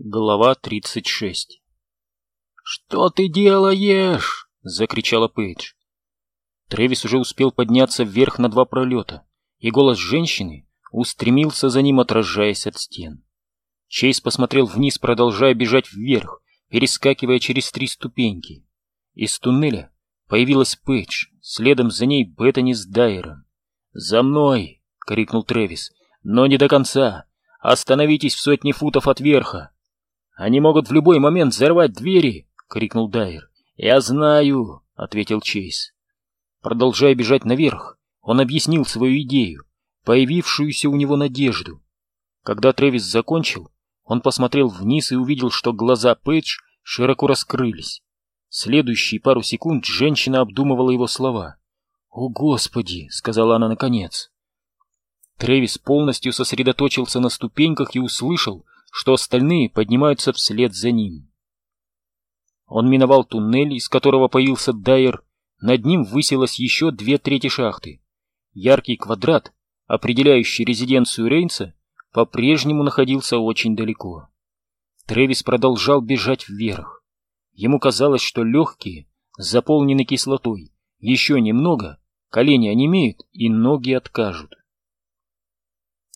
Глава 36 «Что ты делаешь?» — закричала Пейдж. Трэвис уже успел подняться вверх на два пролета, и голос женщины устремился за ним, отражаясь от стен. Чейз посмотрел вниз, продолжая бежать вверх, перескакивая через три ступеньки. Из туннеля появилась Пейдж, следом за ней Беттани с Дайером. «За мной!» — крикнул Трэвис. «Но не до конца! Остановитесь в сотни футов от верха!» «Они могут в любой момент взорвать двери!» — крикнул Дайер. «Я знаю!» — ответил Чейз. Продолжая бежать наверх, он объяснил свою идею, появившуюся у него надежду. Когда Трэвис закончил, он посмотрел вниз и увидел, что глаза Пейдж широко раскрылись. Следующие пару секунд женщина обдумывала его слова. «О, Господи!» — сказала она наконец. Трэвис полностью сосредоточился на ступеньках и услышал, что остальные поднимаются вслед за ним. Он миновал туннель, из которого появился Дайер, над ним высилось еще две трети шахты. Яркий квадрат, определяющий резиденцию Рейнса, по-прежнему находился очень далеко. Трэвис продолжал бежать вверх. Ему казалось, что легкие заполнены кислотой. Еще немного, колени онемеют и ноги откажут.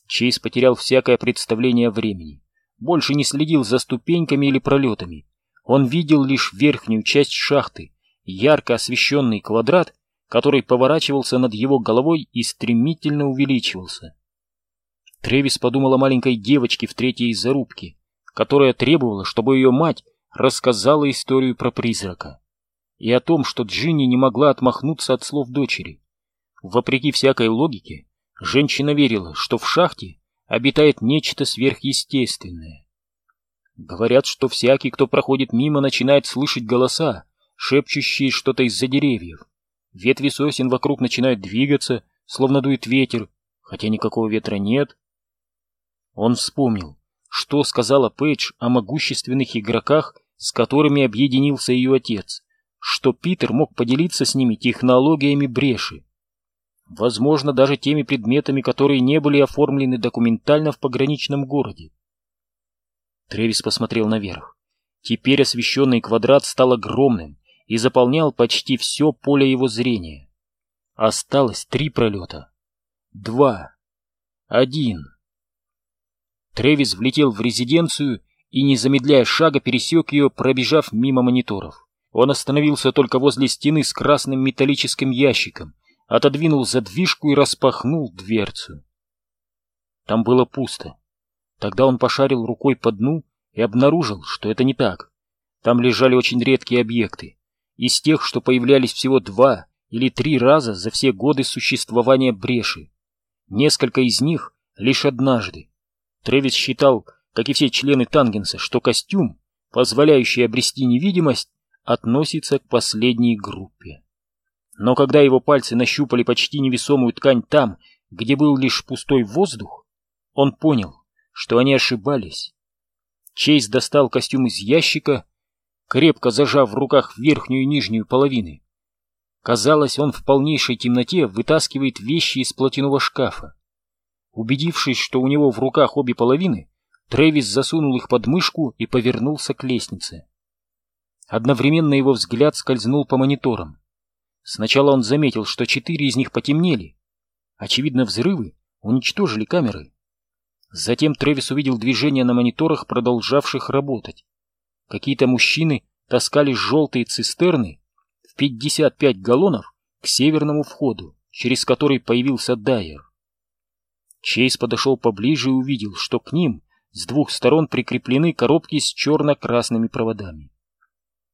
Чейз потерял всякое представление времени больше не следил за ступеньками или пролетами. Он видел лишь верхнюю часть шахты, ярко освещенный квадрат, который поворачивался над его головой и стремительно увеличивался. Тревис подумал о маленькой девочке в третьей зарубке, которая требовала, чтобы ее мать рассказала историю про призрака, и о том, что Джинни не могла отмахнуться от слов дочери. Вопреки всякой логике, женщина верила, что в шахте обитает нечто сверхъестественное. Говорят, что всякий, кто проходит мимо, начинает слышать голоса, шепчущие что-то из-за деревьев. Ветви сосен вокруг начинают двигаться, словно дует ветер, хотя никакого ветра нет. Он вспомнил, что сказала Пейдж о могущественных игроках, с которыми объединился ее отец, что Питер мог поделиться с ними технологиями бреши. Возможно, даже теми предметами, которые не были оформлены документально в пограничном городе. Тревис посмотрел наверх. Теперь освещенный квадрат стал огромным и заполнял почти все поле его зрения. Осталось три пролета. Два. Один. Тревис влетел в резиденцию и, не замедляя шага, пересек ее, пробежав мимо мониторов. Он остановился только возле стены с красным металлическим ящиком, отодвинул задвижку и распахнул дверцу. Там было пусто. Тогда он пошарил рукой по дну и обнаружил, что это не так. Там лежали очень редкие объекты, из тех, что появлялись всего два или три раза за все годы существования бреши. Несколько из них лишь однажды. Тревис считал, как и все члены Тангенса, что костюм, позволяющий обрести невидимость, относится к последней группе. Но когда его пальцы нащупали почти невесомую ткань там, где был лишь пустой воздух, он понял, что они ошибались. Чейз достал костюм из ящика, крепко зажав в руках верхнюю и нижнюю половины. Казалось, он в полнейшей темноте вытаскивает вещи из платяного шкафа. Убедившись, что у него в руках обе половины, Трэвис засунул их под мышку и повернулся к лестнице. Одновременно его взгляд скользнул по мониторам. Сначала он заметил, что четыре из них потемнели. Очевидно, взрывы уничтожили камеры. Затем Трэвис увидел движение на мониторах, продолжавших работать. Какие-то мужчины таскали желтые цистерны в 55 галлонов к северному входу, через который появился Дайер. Чейз подошел поближе и увидел, что к ним с двух сторон прикреплены коробки с черно-красными проводами.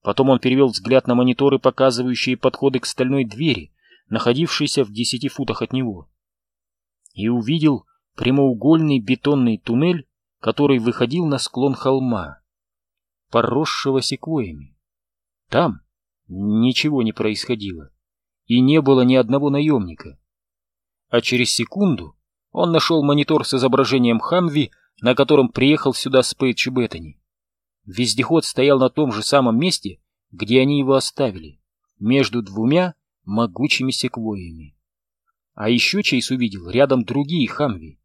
Потом он перевел взгляд на мониторы, показывающие подходы к стальной двери, находившейся в десяти футах от него. И увидел прямоугольный бетонный туннель, который выходил на склон холма, поросшего секвоями. Там ничего не происходило, и не было ни одного наемника. А через секунду он нашел монитор с изображением Хамви, на котором приехал сюда с Пейдж и Беттани. Вездеход стоял на том же самом месте, где они его оставили, между двумя могучими секвоями. А еще Чейз увидел рядом другие хамви.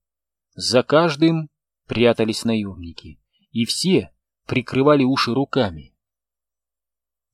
За каждым прятались наемники, и все прикрывали уши руками.